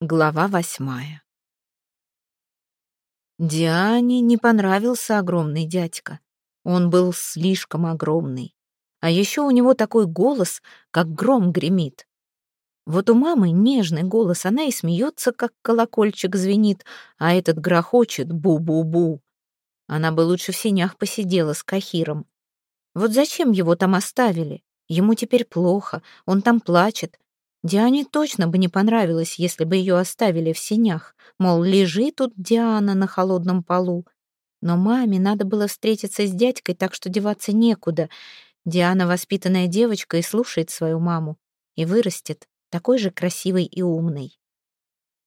Глава восьмая. Диане не понравился огромный дядька. Он был слишком огромный. А еще у него такой голос, как гром гремит. Вот у мамы нежный голос, она и смеется, как колокольчик звенит, а этот грохочет бу-бу-бу. Она бы лучше в синях посидела с Кахиром. Вот зачем его там оставили? Ему теперь плохо, он там плачет, Диане точно бы не понравилось, если бы ее оставили в сенях. Мол, лежи тут, Диана, на холодном полу. Но маме надо было встретиться с дядькой, так что деваться некуда. Диана воспитанная девочка и слушает свою маму. И вырастет такой же красивой и умной.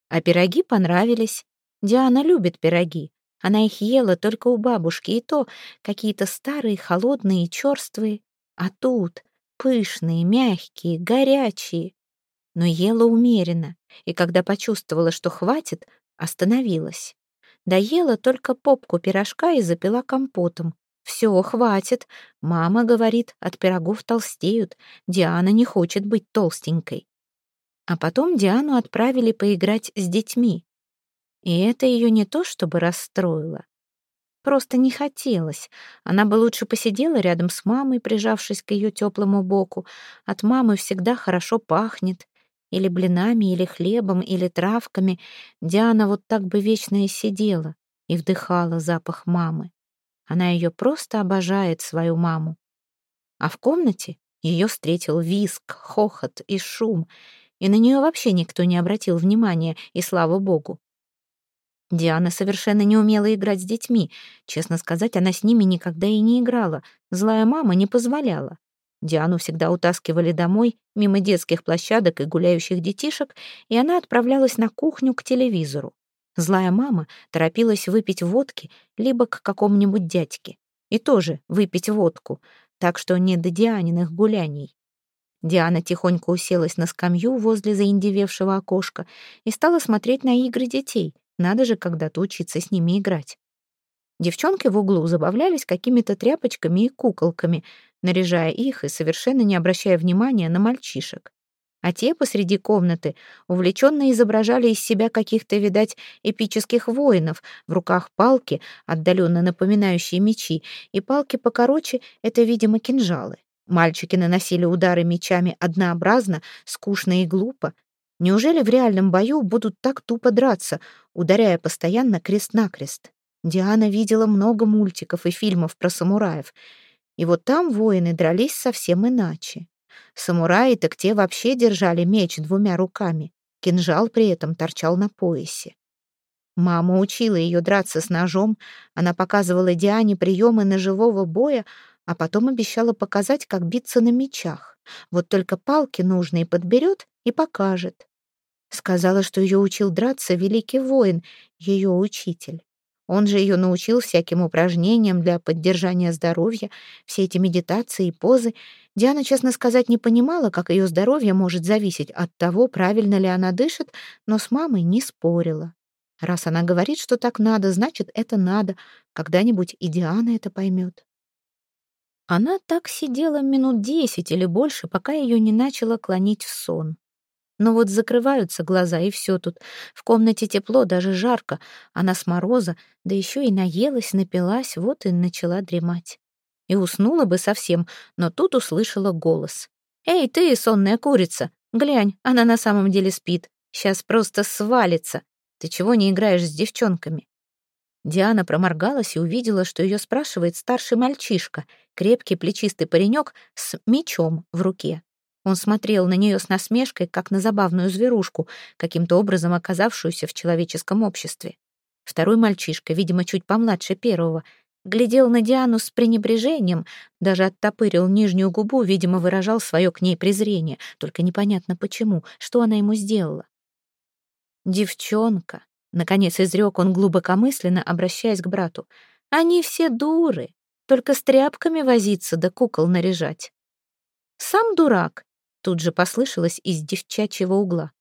А пироги понравились. Диана любит пироги. Она их ела только у бабушки, и то какие-то старые, холодные и черствые. А тут пышные, мягкие, горячие но ела умеренно, и когда почувствовала, что хватит, остановилась. Доела только попку пирожка и запила компотом. «Все, хватит. Мама говорит, от пирогов толстеют. Диана не хочет быть толстенькой». А потом Диану отправили поиграть с детьми. И это ее не то чтобы расстроило. Просто не хотелось. Она бы лучше посидела рядом с мамой, прижавшись к ее теплому боку. От мамы всегда хорошо пахнет или блинами, или хлебом, или травками, Диана вот так бы вечно и сидела и вдыхала запах мамы. Она ее просто обожает, свою маму. А в комнате ее встретил виск, хохот и шум, и на нее вообще никто не обратил внимания, и слава богу. Диана совершенно не умела играть с детьми. Честно сказать, она с ними никогда и не играла. Злая мама не позволяла. Диану всегда утаскивали домой, мимо детских площадок и гуляющих детишек, и она отправлялась на кухню к телевизору. Злая мама торопилась выпить водки либо к какому-нибудь дядьке. И тоже выпить водку, так что не до Дианиных гуляний. Диана тихонько уселась на скамью возле заиндевевшего окошка и стала смотреть на игры детей. Надо же когда-то учиться с ними играть. Девчонки в углу забавлялись какими-то тряпочками и куколками, наряжая их и совершенно не обращая внимания на мальчишек. А те посреди комнаты увлеченно изображали из себя каких-то, видать, эпических воинов, в руках палки, отдаленно напоминающие мечи, и палки покороче — это, видимо, кинжалы. Мальчики наносили удары мечами однообразно, скучно и глупо. Неужели в реальном бою будут так тупо драться, ударяя постоянно крест-накрест? Диана видела много мультиков и фильмов про самураев, и вот там воины дрались совсем иначе. Самураи так те вообще держали меч двумя руками, кинжал при этом торчал на поясе. Мама учила ее драться с ножом, она показывала Диане приемы ножевого боя, а потом обещала показать, как биться на мечах. Вот только палки нужные подберет и покажет. Сказала, что ее учил драться великий воин, ее учитель. Он же ее научил всяким упражнениям для поддержания здоровья, все эти медитации и позы. Диана, честно сказать, не понимала, как ее здоровье может зависеть от того, правильно ли она дышит, но с мамой не спорила. Раз она говорит, что так надо, значит, это надо. Когда-нибудь и Диана это поймет. Она так сидела минут десять или больше, пока ее не начало клонить в сон. Но вот закрываются глаза, и все тут. В комнате тепло, даже жарко. Она с мороза, да еще и наелась, напилась, вот и начала дремать. И уснула бы совсем, но тут услышала голос. «Эй, ты, сонная курица! Глянь, она на самом деле спит. Сейчас просто свалится. Ты чего не играешь с девчонками?» Диана проморгалась и увидела, что ее спрашивает старший мальчишка, крепкий плечистый паренек с мечом в руке. Он смотрел на нее с насмешкой, как на забавную зверушку, каким-то образом оказавшуюся в человеческом обществе. Второй мальчишка, видимо, чуть помладше первого, глядел на Диану с пренебрежением, даже оттопырил нижнюю губу, видимо, выражал свое к ней презрение, только непонятно почему, что она ему сделала. «Девчонка», — наконец изрек он глубокомысленно, обращаясь к брату, — «они все дуры, только с тряпками возиться да кукол наряжать». «Сам дурак», Тут же послышалось из девчачьего угла.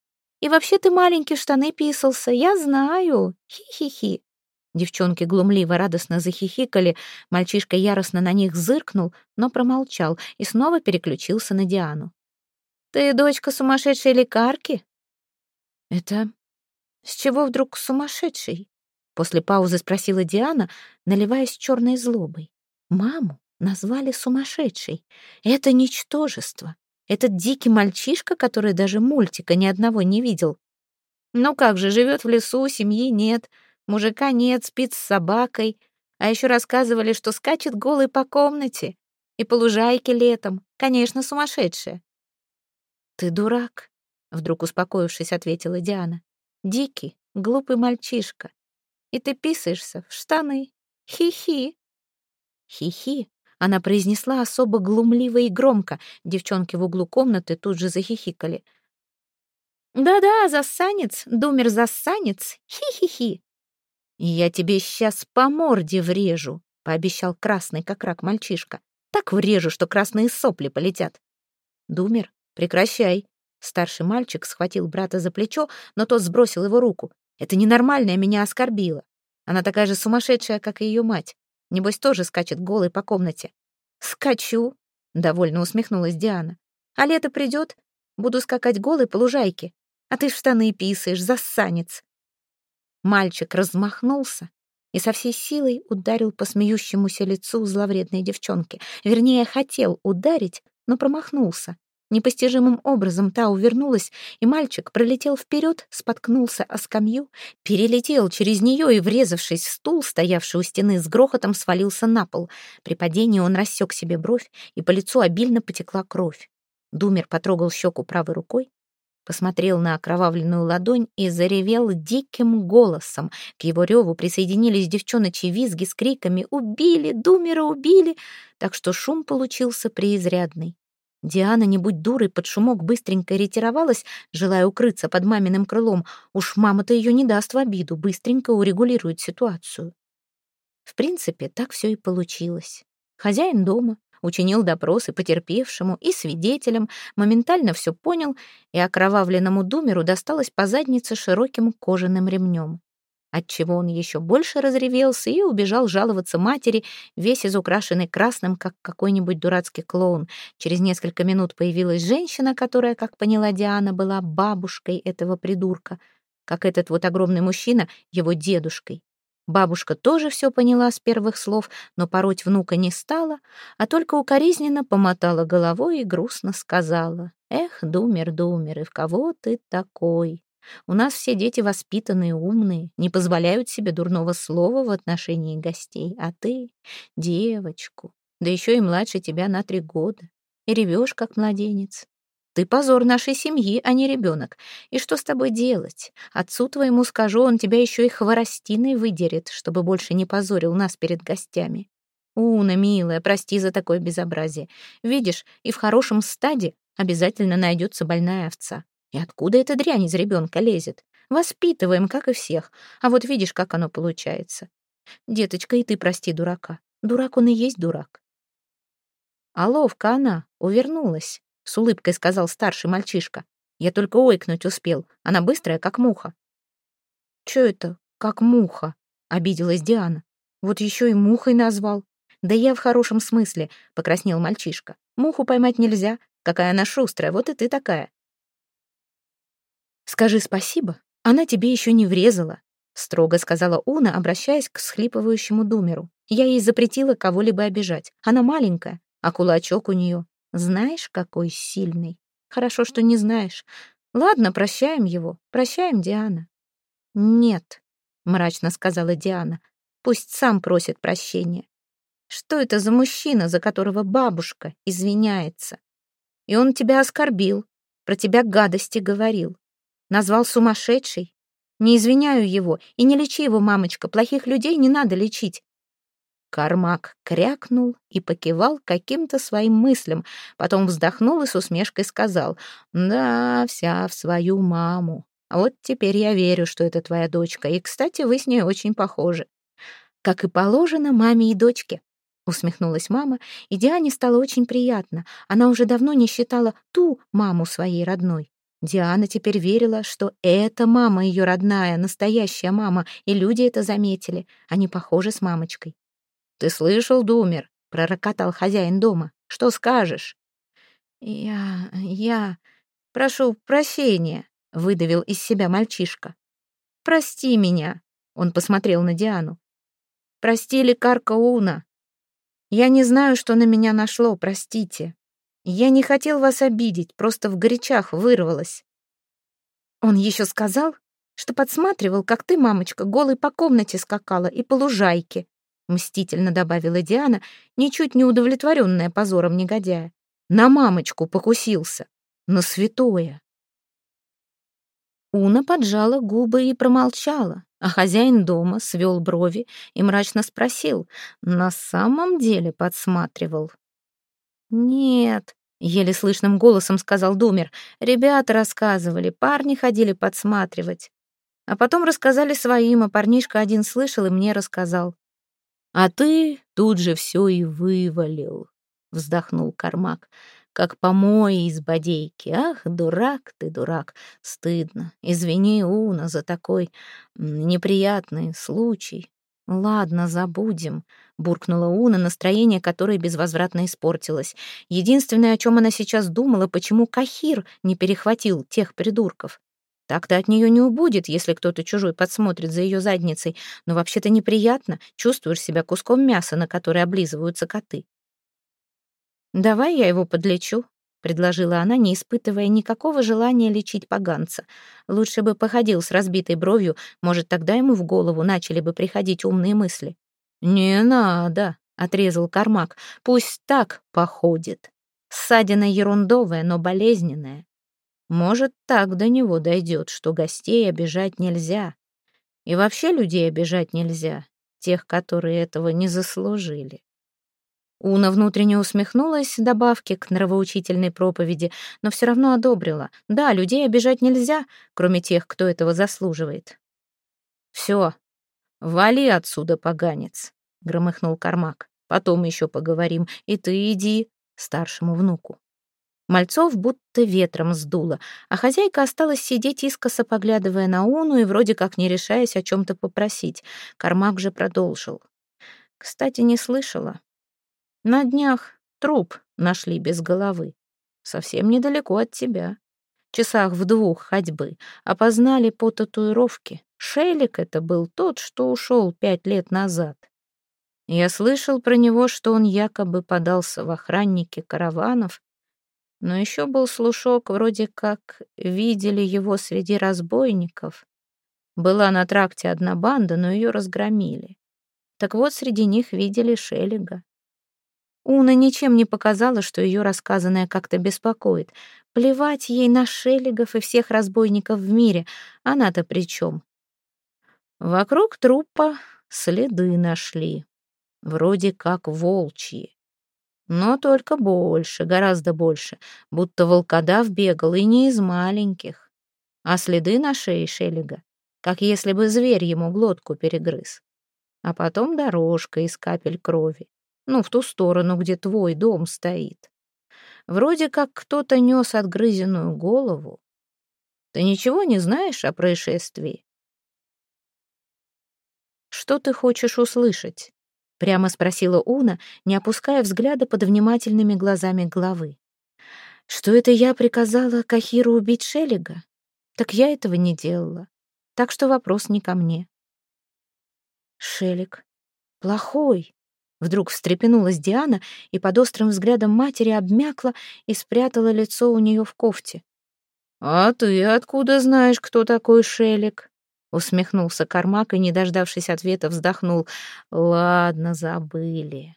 «И вообще ты маленький в штаны писался, я знаю! Хи-хи-хи!» Девчонки глумливо радостно захихикали, мальчишка яростно на них зыркнул, но промолчал и снова переключился на Диану. «Ты дочка сумасшедшей лекарки?» «Это С чего вдруг сумасшедший? После паузы спросила Диана, наливаясь черной злобой. Маму назвали сумасшедшей. Это ничтожество. Этот дикий мальчишка, который даже мультика ни одного не видел. Ну как же, живет в лесу, семьи нет, мужика нет, спит с собакой. А еще рассказывали, что скачет голый по комнате и по лужайке летом. Конечно, сумасшедшая. «Ты дурак», — вдруг успокоившись, ответила Диана. «Дикий, глупый мальчишка. И ты писаешься в штаны. Хи-хи». «Хи-хи», она произнесла особо глумливо и громко. Девчонки в углу комнаты тут же захихикали. «Да-да, засанец, думер-засанец, хи-хи-хи». «Я тебе сейчас по морде врежу», — пообещал красный, как рак мальчишка. «Так врежу, что красные сопли полетят». «Думер, прекращай». Старший мальчик схватил брата за плечо, но тот сбросил его руку. «Это ненормальное меня оскорбило. Она такая же сумасшедшая, как и ее мать. Небось, тоже скачет голый по комнате». «Скачу», — довольно усмехнулась Диана. «А лето придет, буду скакать голый по лужайке а ты в штаны писаешь, засанец. Мальчик размахнулся и со всей силой ударил по смеющемуся лицу зловредной девчонки. Вернее, хотел ударить, но промахнулся. Непостижимым образом та увернулась, и мальчик пролетел вперед, споткнулся о скамью, перелетел через нее и, врезавшись в стул, стоявший у стены, с грохотом свалился на пол. При падении он рассек себе бровь, и по лицу обильно потекла кровь. Думер потрогал щеку правой рукой, посмотрел на окровавленную ладонь и заревел диким голосом. К его реву присоединились девчоночьи визги с криками «Убили! Думера убили!», так что шум получился преизрядный. Диана, не будь дурой, под шумок быстренько ретировалась, желая укрыться под маминым крылом. Уж мама-то ее не даст в обиду, быстренько урегулирует ситуацию. В принципе, так все и получилось. Хозяин дома, учинил допросы потерпевшему и свидетелям, моментально все понял, и окровавленному думеру досталось по заднице широким кожаным ремнем. Отчего он еще больше разревелся и убежал жаловаться матери, весь изукрашенный красным, как какой-нибудь дурацкий клоун. Через несколько минут появилась женщина, которая, как поняла Диана, была бабушкой этого придурка, как этот вот огромный мужчина, его дедушкой. Бабушка тоже все поняла с первых слов, но пороть внука не стала, а только укоризненно помотала головой и грустно сказала. «Эх, думер, думер, и в кого ты такой? У нас все дети воспитанные, умные, не позволяют себе дурного слова в отношении гостей, а ты — девочку, да еще и младше тебя на три года, и ревешь, как младенец. Ты позор нашей семьи, а не ребенок. И что с тобой делать? Отцу твоему скажу, он тебя еще и хворостиной выдерет, чтобы больше не позорил нас перед гостями. Уна, милая, прости за такое безобразие. Видишь, и в хорошем стаде обязательно найдется больная овца. И откуда эта дрянь из ребенка лезет? Воспитываем, как и всех. А вот видишь, как оно получается. Деточка, и ты прости дурака. Дурак он и есть дурак. А ловко она увернулась с улыбкой сказал старший мальчишка. Я только ойкнуть успел. Она быстрая, как муха. Чё это, как муха? Обиделась Диана. Вот еще и мухой назвал. Да я в хорошем смысле, покраснел мальчишка. Муху поймать нельзя. Какая она шустрая, вот и ты такая. Скажи спасибо, она тебе еще не врезала, строго сказала Уна, обращаясь к схлипывающему Думеру. Я ей запретила кого-либо обижать. Она маленькая, а кулачок у нее знаешь, какой сильный. Хорошо, что не знаешь. Ладно, прощаем его. Прощаем, Диана. Нет, мрачно сказала Диана. Пусть сам просит прощения. Что это за мужчина, за которого бабушка извиняется? И он тебя оскорбил, про тебя гадости говорил. Назвал сумасшедшей. Не извиняю его и не лечи его, мамочка. Плохих людей не надо лечить. Кармак крякнул и покивал каким-то своим мыслям, потом вздохнул и с усмешкой сказал, «Да, вся в свою маму. Вот теперь я верю, что это твоя дочка, и, кстати, вы с ней очень похожи». «Как и положено маме и дочке», — усмехнулась мама, и Диане стало очень приятно. Она уже давно не считала ту маму своей родной. Диана теперь верила, что эта мама ее родная, настоящая мама, и люди это заметили. Они похожи с мамочкой. «Ты слышал, Думер?» — пророкотал хозяин дома. «Что скажешь?» «Я... я... прошу прощения», — выдавил из себя мальчишка. прости меня!» Он посмотрел на Диану. «Прости, лекарка Уна. Я не знаю, что на меня нашло, простите. Я не хотел вас обидеть, просто в горячах вырвалась». Он еще сказал, что подсматривал, как ты, мамочка, голой по комнате скакала и по лужайке, мстительно добавила Диана, ничуть не удовлетворенная позором негодяя. На мамочку покусился, на святое. Уна поджала губы и промолчала, а хозяин дома свел брови и мрачно спросил, на самом деле подсматривал. «Нет», — еле слышным голосом сказал Думер, «ребята рассказывали, парни ходили подсматривать. А потом рассказали своим, а парнишка один слышал и мне рассказал. «А ты тут же все и вывалил», — вздохнул Кармак, «как помои из бодейки. Ах, дурак ты, дурак, стыдно. Извини, Уна, за такой неприятный случай». «Ладно, забудем», — буркнула Уна, настроение которой безвозвратно испортилось. Единственное, о чем она сейчас думала, почему Кахир не перехватил тех придурков. Так-то от нее не убудет, если кто-то чужой подсмотрит за ее задницей, но вообще-то неприятно, чувствуешь себя куском мяса, на который облизываются коты. «Давай я его подлечу», — предложила она, не испытывая никакого желания лечить поганца. Лучше бы походил с разбитой бровью, может, тогда ему в голову начали бы приходить умные мысли. «Не надо», — отрезал Кармак, — «пусть так походит. Ссадина ерундовая, но болезненная. Может, так до него дойдет, что гостей обижать нельзя. И вообще людей обижать нельзя, тех, которые этого не заслужили. Уна внутренне усмехнулась добавки к нравоучительной проповеди, но все равно одобрила. Да, людей обижать нельзя, кроме тех, кто этого заслуживает. «Все, вали отсюда, поганец», — громыхнул Кармак. «Потом еще поговорим, и ты иди старшему внуку». Мальцов будто ветром сдуло, а хозяйка осталась сидеть искоса, поглядывая на Уну и вроде как не решаясь о чем-то попросить. Кармак же продолжил. «Кстати, не слышала. На днях труп нашли без головы. Совсем недалеко от тебя. Часах в двух ходьбы. Опознали по татуировке. Шелик это был тот, что ушел пять лет назад. Я слышал про него, что он якобы подался в охранники караванов но еще был слушок, вроде как видели его среди разбойников. Была на тракте одна банда, но ее разгромили. Так вот, среди них видели Шеллига. Уна ничем не показала, что ее рассказанное как-то беспокоит. Плевать ей на Шеллигов и всех разбойников в мире. Она-то при чем? Вокруг трупа следы нашли. Вроде как волчьи. Но только больше, гораздо больше, будто волкодав бегал и не из маленьких. А следы на шее Шеллига, как если бы зверь ему глотку перегрыз. А потом дорожка из капель крови, ну, в ту сторону, где твой дом стоит. Вроде как кто-то нес отгрызенную голову. Ты ничего не знаешь о происшествии? Что ты хочешь услышать? Прямо спросила Уна, не опуская взгляда под внимательными глазами главы. Что это я приказала Кахиру убить Шеллига? Так я этого не делала. Так что вопрос не ко мне. Шеллиг. Плохой. Вдруг встрепенулась Диана и под острым взглядом матери обмякла и спрятала лицо у нее в кофте. «А ты откуда знаешь, кто такой Шеллиг?» Усмехнулся Кармак и, не дождавшись ответа, вздохнул. Ладно, забыли.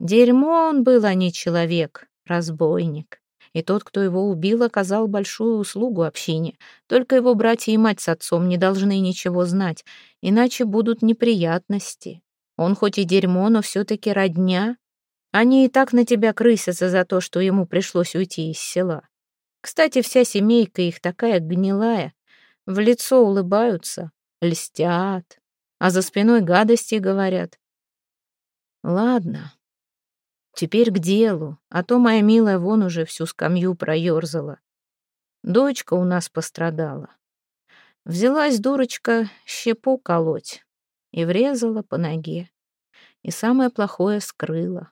Дерьмо он был, а не человек, разбойник. И тот, кто его убил, оказал большую услугу общине. Только его братья и мать с отцом не должны ничего знать, иначе будут неприятности. Он хоть и дерьмо, но все-таки родня. Они и так на тебя крысятся за то, что ему пришлось уйти из села. Кстати, вся семейка их такая гнилая, в лицо улыбаются, льстят, а за спиной гадости говорят. Ладно, теперь к делу, а то моя милая вон уже всю скамью проерзала. Дочка у нас пострадала. Взялась дурочка щепу колоть и врезала по ноге. И самое плохое скрыла.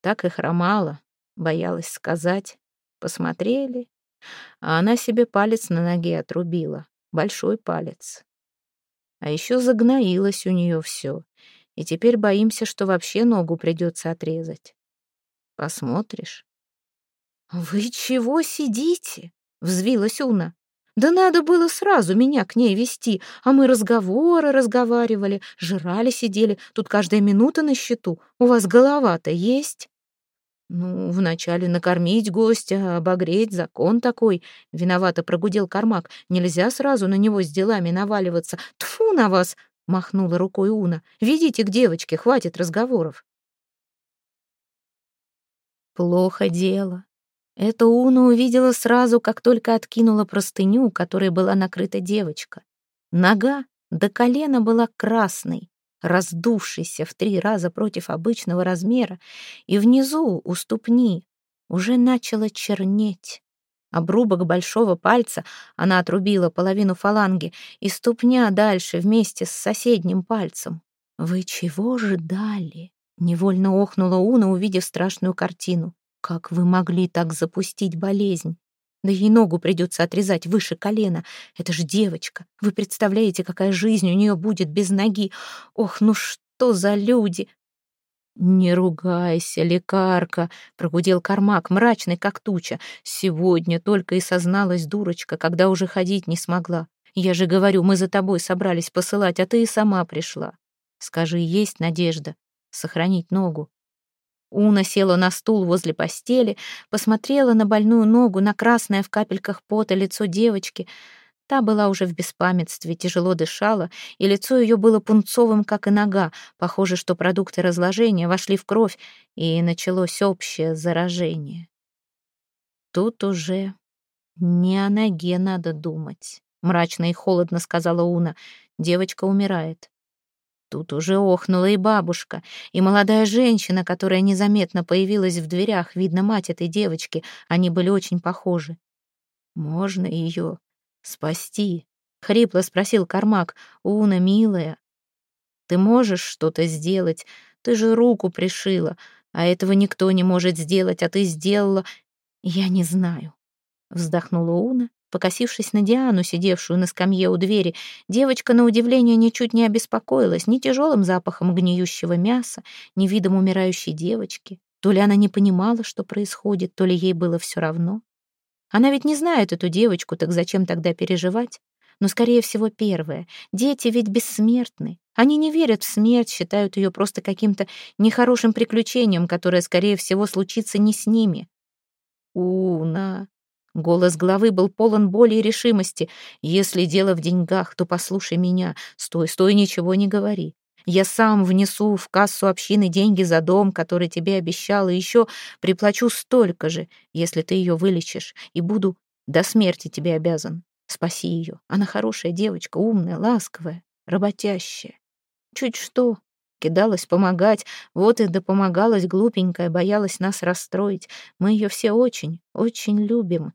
Так и хромала, боялась сказать. Посмотрели, а она себе палец на ноге отрубила, большой палец. А еще загноилось у нее все. И теперь боимся, что вообще ногу придется отрезать. Посмотришь. «Вы чего сидите?» — взвилась Уна. «Да надо было сразу меня к ней вести, а мы разговоры разговаривали, жрали сидели, тут каждая минута на счету. У вас голова-то есть?» «Ну, вначале накормить гостя, обогреть, закон такой», — виновато прогудел Кармак. «Нельзя сразу на него с делами наваливаться. Тфу на вас!» — махнула рукой Уна. «Ведите к девочке, хватит разговоров». Плохо дело. Это Уна увидела сразу, как только откинула простыню, которой была накрыта девочка. Нога до колена была красной, раздувшийся в три раза против обычного размера, и внизу, у ступни, уже начало чернеть. Обрубок большого пальца она отрубила половину фаланги, и ступня дальше вместе с соседним пальцем. «Вы чего ждали?» — невольно охнула Уна, увидев страшную картину. «Как вы могли так запустить болезнь?» Да ей ногу придется отрезать выше колена. Это же девочка. Вы представляете, какая жизнь у нее будет без ноги? Ох, ну что за люди!» «Не ругайся, лекарка», — прогудел Кармак, мрачный, как туча. «Сегодня только и созналась дурочка, когда уже ходить не смогла. Я же говорю, мы за тобой собрались посылать, а ты и сама пришла. Скажи, есть надежда сохранить ногу?» Уна села на стул возле постели, посмотрела на больную ногу, на красное в капельках пота лицо девочки. Та была уже в беспамятстве, тяжело дышала, и лицо ее было пунцовым, как и нога. Похоже, что продукты разложения вошли в кровь, и началось общее заражение. Тут уже не о ноге надо думать, мрачно и холодно сказала Уна. Девочка умирает. Тут уже охнула и бабушка, и молодая женщина, которая незаметно появилась в дверях, видно, мать этой девочки, они были очень похожи. «Можно ее спасти?» — хрипло спросил Кармак. «Уна, милая, ты можешь что-то сделать? Ты же руку пришила, а этого никто не может сделать, а ты сделала...» «Я не знаю», — вздохнула Уна Покосившись на Диану, сидевшую на скамье у двери, девочка, на удивление, ничуть не обеспокоилась ни тяжелым запахом гниющего мяса, ни видом умирающей девочки. То ли она не понимала, что происходит, то ли ей было все равно. Она ведь не знает эту девочку, так зачем тогда переживать? Но, скорее всего, первое. Дети ведь бессмертны. Они не верят в смерть, считают ее просто каким-то нехорошим приключением, которое, скорее всего, случится не с ними. «Уна», Голос главы был полон боли и решимости. «Если дело в деньгах, то послушай меня. Стой, стой, ничего не говори. Я сам внесу в кассу общины деньги за дом, который тебе обещал, и еще приплачу столько же, если ты ее вылечишь, и буду до смерти тебе обязан. Спаси ее. Она хорошая девочка, умная, ласковая, работящая. Чуть что, кидалась помогать, вот и допомогалась глупенькая, боялась нас расстроить. Мы ее все очень, очень любим.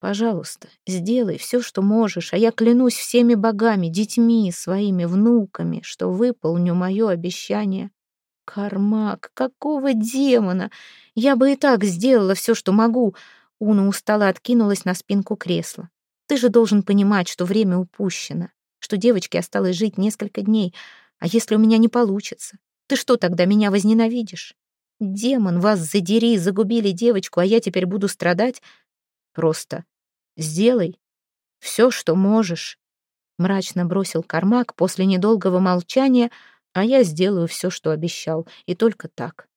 Пожалуйста, сделай все, что можешь, а я клянусь всеми богами, детьми, своими внуками, что выполню мое обещание. Кармак, какого демона? Я бы и так сделала все, что могу. Уна устало откинулась на спинку кресла. Ты же должен понимать, что время упущено, что девочке осталось жить несколько дней — а если у меня не получится? Ты что тогда, меня возненавидишь? Демон, вас задери, загубили девочку, а я теперь буду страдать? Просто сделай все, что можешь. Мрачно бросил Кармак после недолгого молчания, а я сделаю все, что обещал, и только так.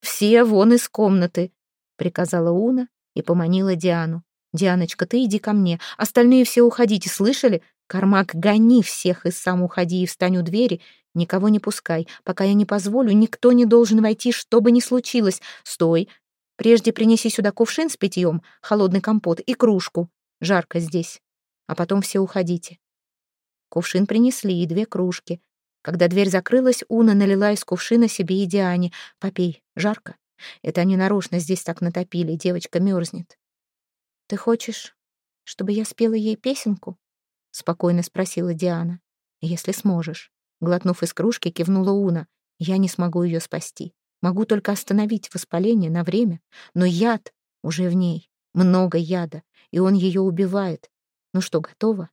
«Все вон из комнаты», — приказала Уна и поманила Диану. «Дианочка, ты иди ко мне. Остальные все уходите, слышали? Кармак, гони всех и сам уходи и встань у двери. Никого не пускай. Пока я не позволю, никто не должен войти, что бы ни случилось. Стой. Прежде принеси сюда кувшин с питьем, холодный компот и кружку. Жарко здесь. А потом все уходите. Кувшин принесли и две кружки. Когда дверь закрылась, Уна налила из кувшина себе и Диане. «Попей, жарко. Это они нарочно здесь так натопили, девочка мерзнет». «Ты хочешь, чтобы я спела ей песенку?» — спокойно спросила Диана. «Если сможешь». Глотнув из кружки, кивнула Уна. «Я не смогу ее спасти. Могу только остановить воспаление на время. Но яд уже в ней. Много яда, и он ее убивает. Ну что, готова?»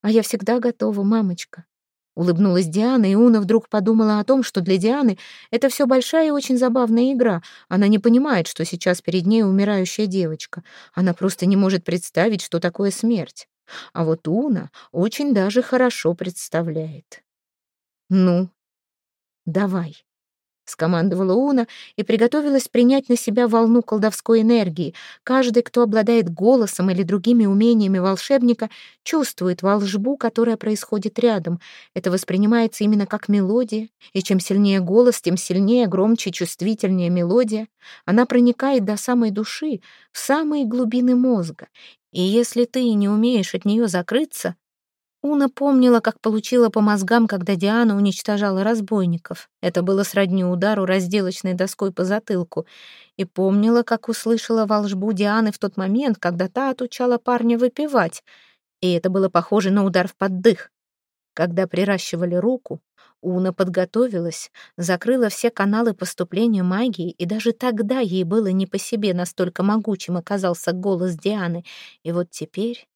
«А я всегда готова, мамочка». Улыбнулась Диана, и Уна вдруг подумала о том, что для Дианы это все большая и очень забавная игра. Она не понимает, что сейчас перед ней умирающая девочка. Она просто не может представить, что такое смерть. А вот Уна очень даже хорошо представляет. «Ну, давай», скомандовала Уна и приготовилась принять на себя волну колдовской энергии. Каждый, кто обладает голосом или другими умениями волшебника, чувствует волшбу, которая происходит рядом. Это воспринимается именно как мелодия, и чем сильнее голос, тем сильнее, громче, чувствительнее мелодия. Она проникает до самой души, в самые глубины мозга. И если ты не умеешь от нее закрыться, Уна помнила, как получила по мозгам, когда Диана уничтожала разбойников. Это было сродни удару разделочной доской по затылку. И помнила, как услышала волшбу Дианы в тот момент, когда та отучала парня выпивать. И это было похоже на удар в поддых. Когда приращивали руку, Уна подготовилась, закрыла все каналы поступления магии, и даже тогда ей было не по себе, настолько могучим оказался голос Дианы. И вот теперь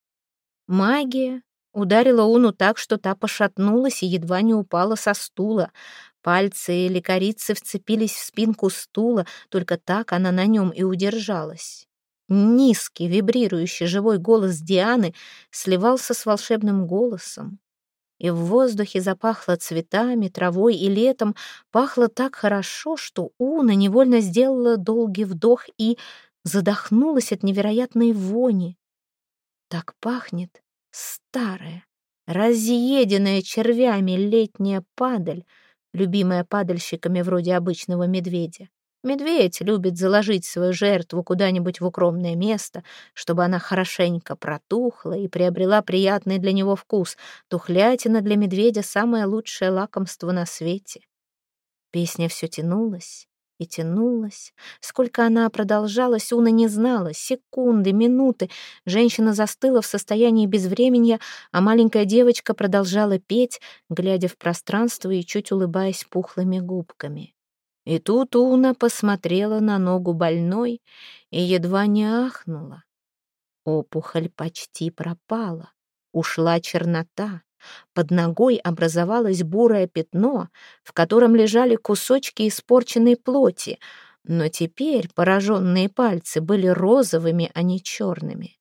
магия Ударила Уну так, что та пошатнулась и едва не упала со стула. Пальцы лекарицы вцепились в спинку стула, только так она на нем и удержалась. Низкий, вибрирующий живой голос Дианы сливался с волшебным голосом. И в воздухе запахло цветами, травой и летом, пахло так хорошо, что Уна невольно сделала долгий вдох и задохнулась от невероятной вони. Так пахнет Старая, разъеденная червями летняя падаль, любимая падальщиками вроде обычного медведя. Медведь любит заложить свою жертву куда-нибудь в укромное место, чтобы она хорошенько протухла и приобрела приятный для него вкус. Тухлятина для медведя — самое лучшее лакомство на свете. Песня все тянулась, и тянулась. Сколько она продолжалась, Уна не знала. Секунды, минуты. Женщина застыла в состоянии безвременья, а маленькая девочка продолжала петь, глядя в пространство и чуть улыбаясь пухлыми губками. И тут Уна посмотрела на ногу больной и едва не ахнула. Опухоль почти пропала. Ушла чернота. Под ногой образовалось бурое пятно, в котором лежали кусочки испорченной плоти, но теперь пораженные пальцы были розовыми, а не черными.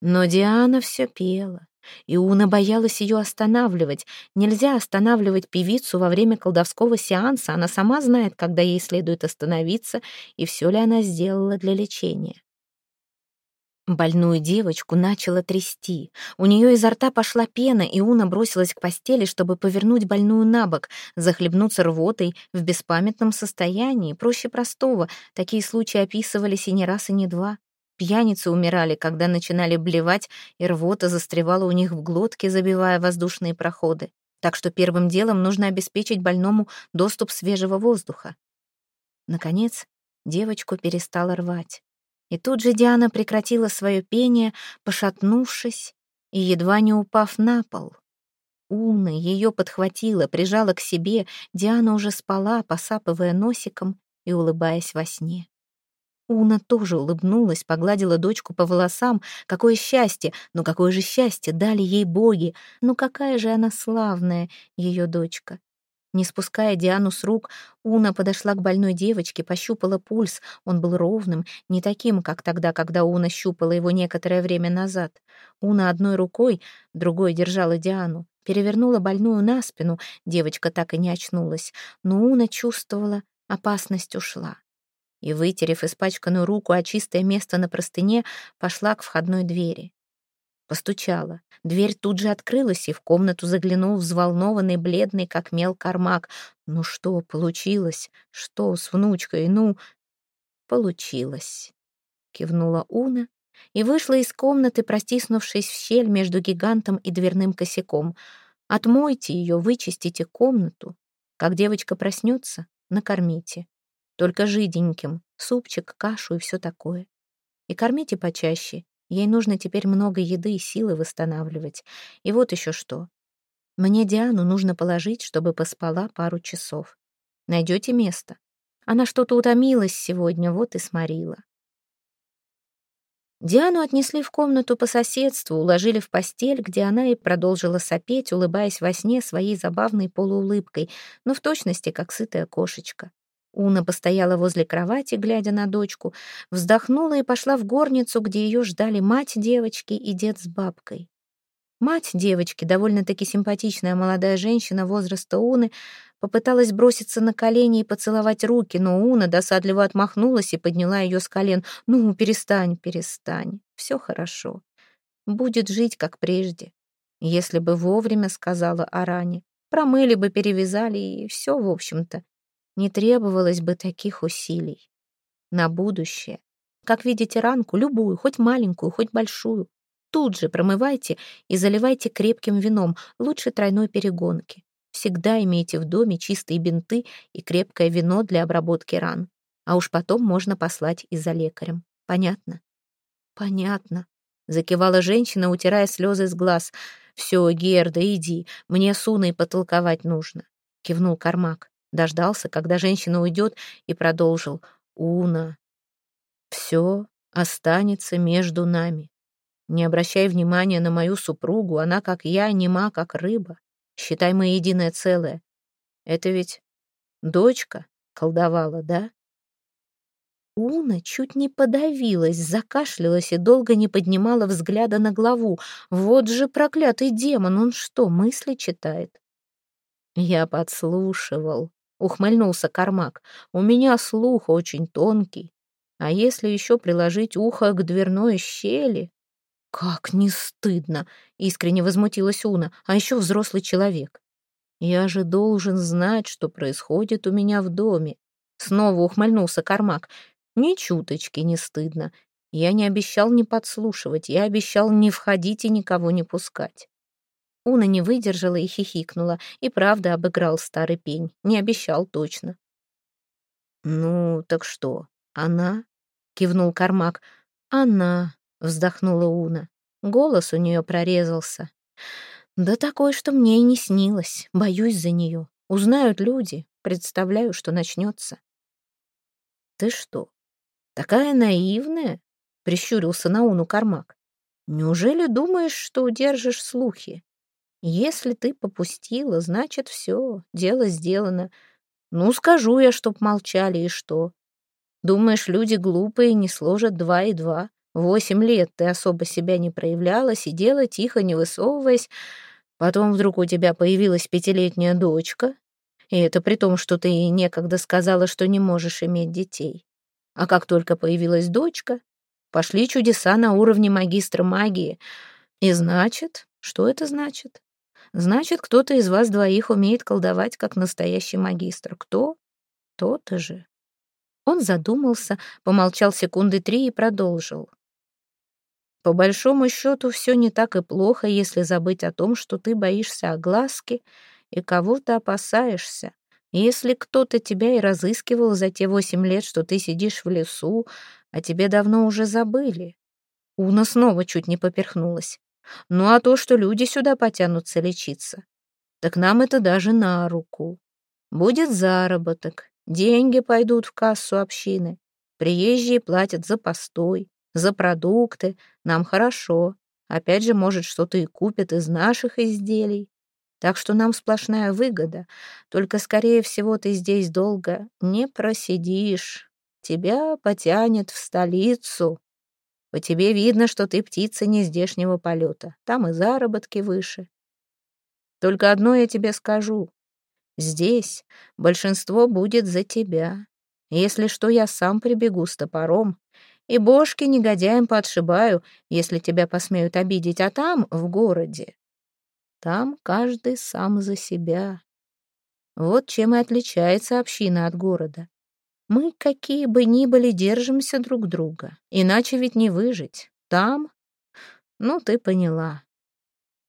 Но Диана все пела, и Уна боялась ее останавливать. Нельзя останавливать певицу во время колдовского сеанса, она сама знает, когда ей следует остановиться, и все ли она сделала для лечения. Больную девочку начало трясти. У нее изо рта пошла пена, и Уна бросилась к постели, чтобы повернуть больную на бок, захлебнуться рвотой в беспамятном состоянии. Проще простого. Такие случаи описывались и не раз, и не два. Пьяницы умирали, когда начинали блевать, и рвота застревала у них в глотке, забивая воздушные проходы. Так что первым делом нужно обеспечить больному доступ свежего воздуха. Наконец, девочку перестала рвать. И тут же Диана прекратила свое пение, пошатнувшись и едва не упав на пол. Уна ее подхватила, прижала к себе. Диана уже спала, посапывая носиком и улыбаясь во сне. Уна тоже улыбнулась, погладила дочку по волосам. Какое счастье! Ну какое же счастье дали ей боги! Ну какая же она славная, ее дочка! Не спуская Диану с рук, Уна подошла к больной девочке, пощупала пульс. Он был ровным, не таким, как тогда, когда Уна щупала его некоторое время назад. Уна одной рукой, другой держала Диану. Перевернула больную на спину, девочка так и не очнулась. Но Уна чувствовала, опасность ушла. И, вытерев испачканную руку о чистое место на простыне, пошла к входной двери. Постучала. Дверь тут же открылась, и в комнату заглянул взволнованный, бледный, как мел кармак. «Ну что, получилось? Что с внучкой? Ну...» «Получилось», — кивнула Уна и вышла из комнаты, простиснувшись в щель между гигантом и дверным косяком. «Отмойте ее, вычистите комнату. Как девочка проснется, накормите. Только жиденьким, супчик, кашу и все такое. И кормите почаще, Ей нужно теперь много еды и силы восстанавливать. И вот еще что. Мне Диану нужно положить, чтобы поспала пару часов. Найдете место? Она что-то утомилась сегодня, вот и сморила. Диану отнесли в комнату по соседству, уложили в постель, где она и продолжила сопеть, улыбаясь во сне своей забавной полуулыбкой, но в точности, как сытая кошечка. Уна постояла возле кровати, глядя на дочку, вздохнула и пошла в горницу, где ее ждали мать девочки и дед с бабкой. Мать девочки, довольно-таки симпатичная молодая женщина возраста Уны, попыталась броситься на колени и поцеловать руки, но Уна досадливо отмахнулась и подняла ее с колен. «Ну, перестань, перестань, все хорошо. Будет жить, как прежде. Если бы вовремя сказала о ране, промыли бы, перевязали, и все, в общем-то. Не требовалось бы таких усилий. На будущее. Как видите ранку, любую, хоть маленькую, хоть большую, Тут же промывайте и заливайте крепким вином, лучше тройной перегонки. Всегда имейте в доме чистые бинты и крепкое вино для обработки ран. А уж потом можно послать и за лекарем. Понятно? Понятно. Закивала женщина, утирая слезы с глаз. «Все, Герда, иди, мне с Уной потолковать нужно», — кивнул Кармак. Дождался, когда женщина уйдет, и продолжил. «Уна, все останется между нами. Не обращай внимания на мою супругу, она, как я, нема, как рыба. Считай мы единое целое. Это ведь дочка колдовала, да? Уна чуть не подавилась, закашлялась и долго не поднимала взгляда на главу. Вот же проклятый демон, он что, мысли читает? Я подслушивал, ухмыльнулся Кармак. У меня слух очень тонкий. А если еще приложить ухо к дверной щели, «Как не стыдно!» — искренне возмутилась Уна, а еще взрослый человек. «Я же должен знать, что происходит у меня в доме». Снова ухмыльнулся Кармак. «Ни чуточки не стыдно. Я не обещал не подслушивать, я обещал не входить и никого не пускать». Уна не выдержала и хихикнула, и правда обыграл старый пень, не обещал точно. «Ну, так что, она?» — кивнул Кармак. «Она», вздохнула Уна. Голос у нее прорезался. Да такой, что мне и не снилось. Боюсь за нее. Узнают люди. Представляю, что начнется. Ты что, такая наивная? Прищурился на Уну Кармак. Неужели думаешь, что удержишь слухи? Если ты попустила, значит, все, дело сделано. Ну, скажу я, чтоб молчали, и что? Думаешь, люди глупые не сложат два и два? Восемь лет ты особо себя не проявляла, сидела тихо, не высовываясь. Потом вдруг у тебя появилась пятилетняя дочка. И это при том, что ты некогда сказала, что не можешь иметь детей. А как только появилась дочка, пошли чудеса на уровне магистра магии. И значит, что это значит? Значит, кто-то из вас двоих умеет колдовать, как настоящий магистр. Кто? Тот же. Он задумался, помолчал секунды три и продолжил. По большому счету, все не так и плохо, если забыть о том, что ты боишься огласки и кого-то опасаешься. Если кто-то тебя и разыскивал за те восемь лет, что ты сидишь в лесу, а тебе давно уже забыли. Уна снова чуть не поперхнулась. Ну а то, что люди сюда потянутся лечиться, так нам это даже на руку. Будет заработок, деньги пойдут в кассу общины, приезжие платят за постой, за продукты, нам хорошо. Опять же, может, что-то и купят из наших изделий. Так что нам сплошная выгода. Только, скорее всего, ты здесь долго не просидишь. Тебя потянет в столицу. По тебе видно, что ты птица не здешнего полета. Там и заработки выше. Только одно я тебе скажу. Здесь большинство будет за тебя. Если что, я сам прибегу с топором и бошки негодяям подшибаю, если тебя посмеют обидеть, а там, в городе, там каждый сам за себя. Вот чем и отличается община от города. Мы, какие бы ни были, держимся друг друга, иначе ведь не выжить. Там, ну, ты поняла.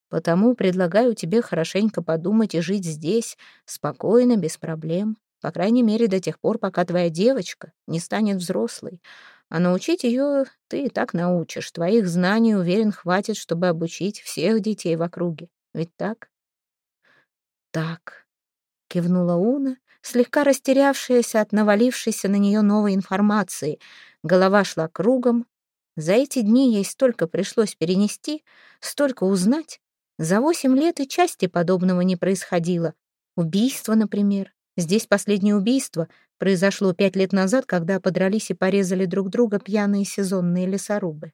Потому предлагаю тебе хорошенько подумать и жить здесь, спокойно, без проблем. По крайней мере, до тех пор, пока твоя девочка не станет взрослой. А научить ее ты и так научишь. Твоих знаний, уверен, хватит, чтобы обучить всех детей в округе. Ведь так? Так, кивнула Уна, слегка растерявшаяся от навалившейся на нее новой информации. Голова шла кругом, За эти дни ей столько пришлось перенести, столько узнать. За восемь лет и части подобного не происходило. Убийство, например. Здесь последнее убийство произошло пять лет назад, когда подрались и порезали друг друга пьяные сезонные лесорубы.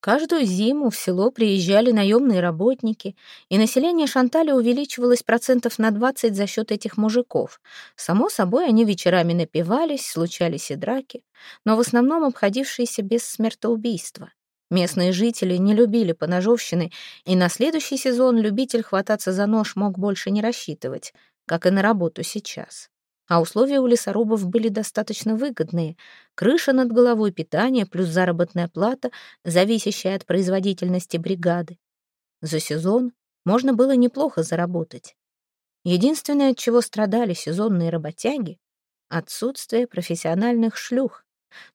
Каждую зиму в село приезжали наемные работники, и население Шанталя увеличивалось процентов на 20 за счет этих мужиков. Само собой, они вечерами напивались, случались и драки, но в основном обходившиеся без смертоубийства. Местные жители не любили поножовщины, и на следующий сезон любитель хвататься за нож мог больше не рассчитывать, как и на работу сейчас. А условия у лесорубов были достаточно выгодные. Крыша над головой, питание плюс заработная плата, зависящая от производительности бригады. За сезон можно было неплохо заработать. Единственное, от чего страдали сезонные работяги — отсутствие профессиональных шлюх.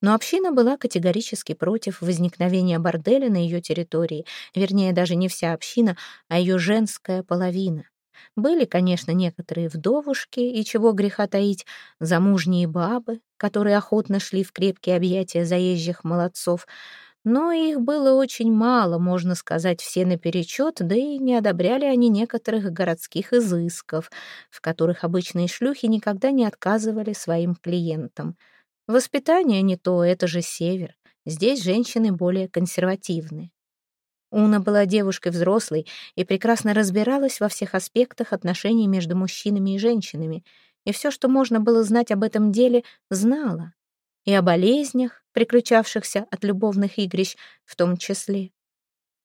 Но община была категорически против возникновения борделя на ее территории, вернее, даже не вся община, а ее женская половина. Были, конечно, некоторые вдовушки, и чего греха таить, замужние бабы, которые охотно шли в крепкие объятия заезжих молодцов, но их было очень мало, можно сказать, все наперечет, да и не одобряли они некоторых городских изысков, в которых обычные шлюхи никогда не отказывали своим клиентам. Воспитание не то, это же север. Здесь женщины более консервативны. Уна была девушкой взрослой и прекрасно разбиралась во всех аспектах отношений между мужчинами и женщинами, и все, что можно было знать об этом деле, знала. И о болезнях, приключавшихся от любовных игрищ, в том числе.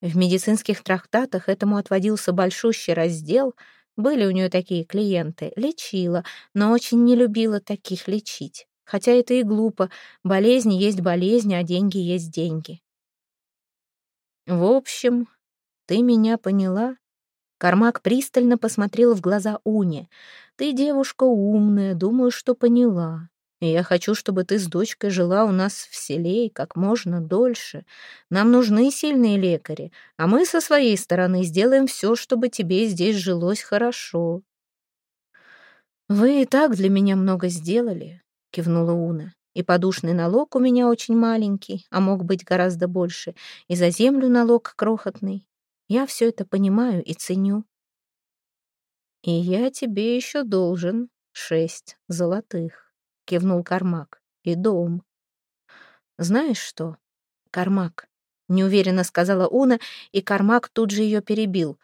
В медицинских трактатах этому отводился большущий раздел, были у нее такие клиенты, лечила, но очень не любила таких лечить. Хотя это и глупо, болезни есть болезни, а деньги есть деньги. В общем, ты меня поняла? Кармак пристально посмотрел в глаза Уне. Ты девушка умная, думаю, что поняла. И я хочу, чтобы ты с дочкой жила у нас в селе и как можно дольше. Нам нужны сильные лекари, а мы со своей стороны сделаем все, чтобы тебе здесь жилось хорошо. Вы и так для меня много сделали, кивнула Уна. И подушный налог у меня очень маленький, а мог быть гораздо больше. И за землю налог крохотный. Я все это понимаю и ценю. И я тебе еще должен шесть золотых, кивнул Кармак. И дом. Знаешь что, Кармак, неуверенно сказала Уна, и Кармак тут же ее перебил.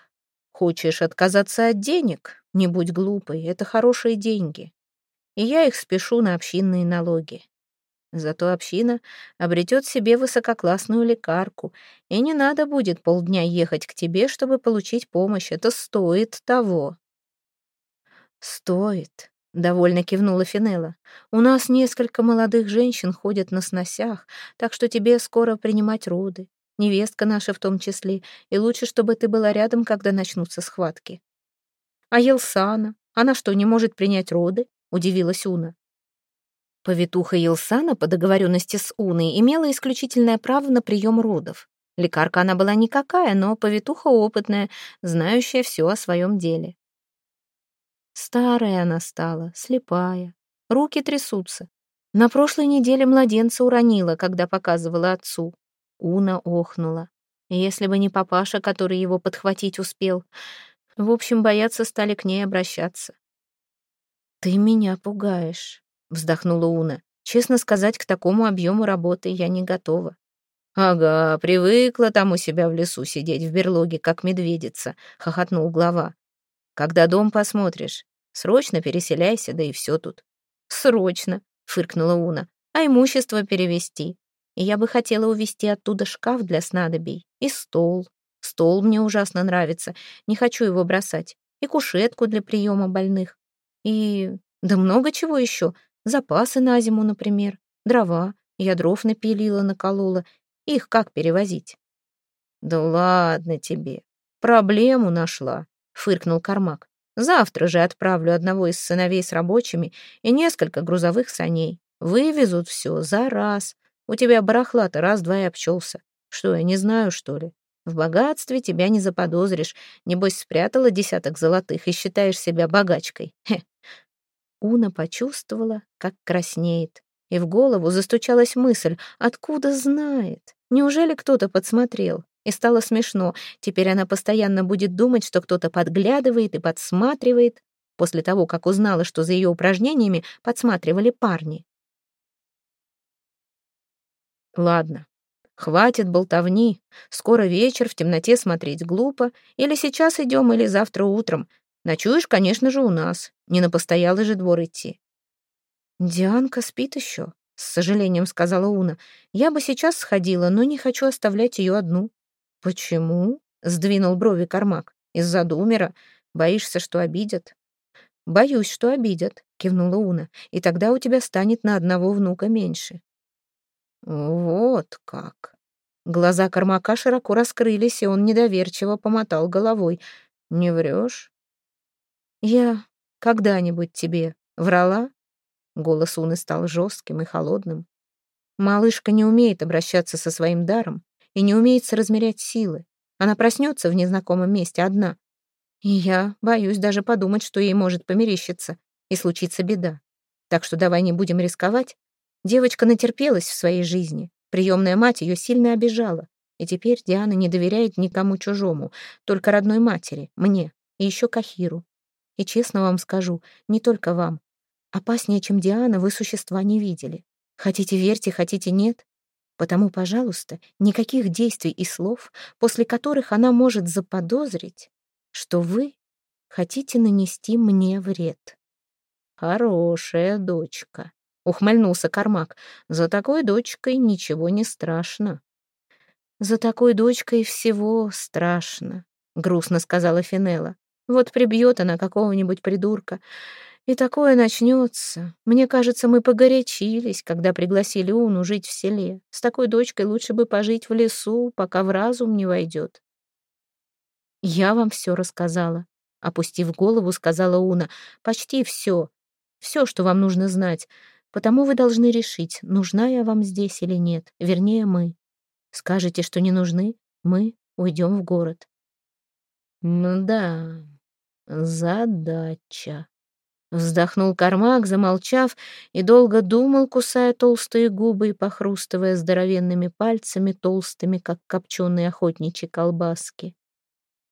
Хочешь отказаться от денег? Не будь глупой, это хорошие деньги. И я их спешу на общинные налоги. Зато община обретет себе высококлассную лекарку, и не надо будет полдня ехать к тебе, чтобы получить помощь. Это стоит того. Стоит, довольно кивнула Финелла. У нас несколько молодых женщин ходят на сносях, так что тебе скоро принимать роды. Невестка наша в том числе, и лучше, чтобы ты была рядом, когда начнутся схватки. А Елсана, она что, не может принять роды? удивилась Уна. Повитуха Елсана по договоренности с Уной имела исключительное право на прием родов. Лекарка она была никакая, но повитуха опытная, знающая все о своем деле. Старая она стала, слепая, руки трясутся. На прошлой неделе младенца уронила, когда показывала отцу. Уна охнула. Если бы не папаша, который его подхватить успел. В общем, бояться стали к ней обращаться. «Ты меня пугаешь», вздохнула Уна. Честно сказать, к такому объему работы я не готова. Ага, привыкла там у себя в лесу сидеть в берлоге, как медведица, хохотнул глава. Когда дом посмотришь, срочно переселяйся, да и все тут. Срочно, фыркнула Уна. А имущество перевести. И я бы хотела увезти оттуда шкаф для снадобий и стол. Стол мне ужасно нравится, не хочу его бросать. И кушетку для приема больных. И да много чего еще. Запасы на зиму, например, дрова. Я дров напилила, наколола. Их как перевозить? Да ладно тебе. Проблему нашла, фыркнул Кармак. Завтра же отправлю одного из сыновей с рабочими и несколько грузовых саней. Вывезут все за раз. У тебя барахла-то раз-два и обчелся. Что, я не знаю, что ли? В богатстве тебя не заподозришь. Небось, спрятала десяток золотых и считаешь себя богачкой. Хе, Уна почувствовала, как краснеет. И в голову застучалась мысль, откуда знает? Неужели кто-то подсмотрел? И стало смешно. Теперь она постоянно будет думать, что кто-то подглядывает и подсматривает, после того, как узнала, что за ее упражнениями подсматривали парни. Ладно, хватит болтовни. Скоро вечер, в темноте смотреть глупо. Или сейчас идем, или завтра утром. Ночуешь, конечно же, у нас. Не на постоялый же двор идти. Дианка спит еще, с сожалением сказала Уна. Я бы сейчас сходила, но не хочу оставлять ее одну. Почему? Сдвинул брови Кармак. Из-за Думера. Боишься, что обидят? «Боюсь, что обидят», — кивнула Уна, «и тогда у тебя станет на одного внука меньше». «Вот как!» Глаза Кормака широко раскрылись, и он недоверчиво помотал головой. «Не врешь?» «Я когда-нибудь тебе врала?» Голос Уны стал жестким и холодным. «Малышка не умеет обращаться со своим даром и не умеет соразмерять силы. Она проснется в незнакомом месте одна, и я боюсь даже подумать, что ей может померещиться и случиться беда. Так что давай не будем рисковать. Девочка натерпелась в своей жизни. Приемная мать ее сильно обижала. И теперь Диана не доверяет никому чужому, только родной матери, мне и еще Кахиру. И честно вам скажу, не только вам. Опаснее, чем Диана, вы существа не видели. Хотите верьте, хотите нет. Потому, пожалуйста, никаких действий и слов, после которых она может заподозрить, что вы хотите нанести мне вред. Хорошая дочка, ухмыльнулся Кармак. За такой дочкой ничего не страшно. За такой дочкой всего страшно, грустно сказала Финелла. Вот прибьет она какого-нибудь придурка. И такое начнется. Мне кажется, мы погорячились, когда пригласили Уну жить в селе. С такой дочкой лучше бы пожить в лесу, пока в разум не войдет. «Я вам все рассказала», — опустив голову, сказала Уна. «Почти все. Все, что вам нужно знать. Потому вы должны решить, нужна я вам здесь или нет. Вернее, мы. Скажете, что не нужны, мы уйдем в город». «Ну да, задача», — вздохнул Кармак, замолчав, и долго думал, кусая толстые губы и похрустывая здоровенными пальцами, толстыми, как копченые охотничьи колбаски.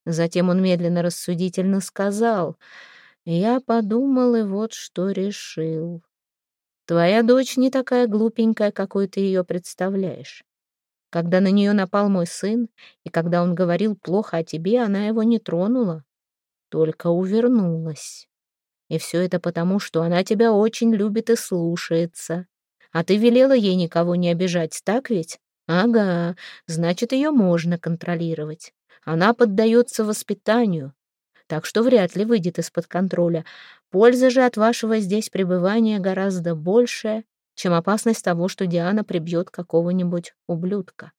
Затем он медленно рассудительно сказал, «Я подумал и вот что решил. Твоя дочь не такая глупенькая, какой ты ее представляешь. Когда на нее напал мой сын, и когда он говорил плохо о тебе, она его не тронула, только увернулась. И все это потому, что она тебя очень любит и слушается. А ты велела ей никого не обижать, так ведь? Ага, значит, ее можно контролировать. Она поддается воспитанию, так что вряд ли выйдет из-под контроля. Польза же от вашего здесь пребывания гораздо большая, чем опасность того, что Диана прибьет какого-нибудь ублюдка.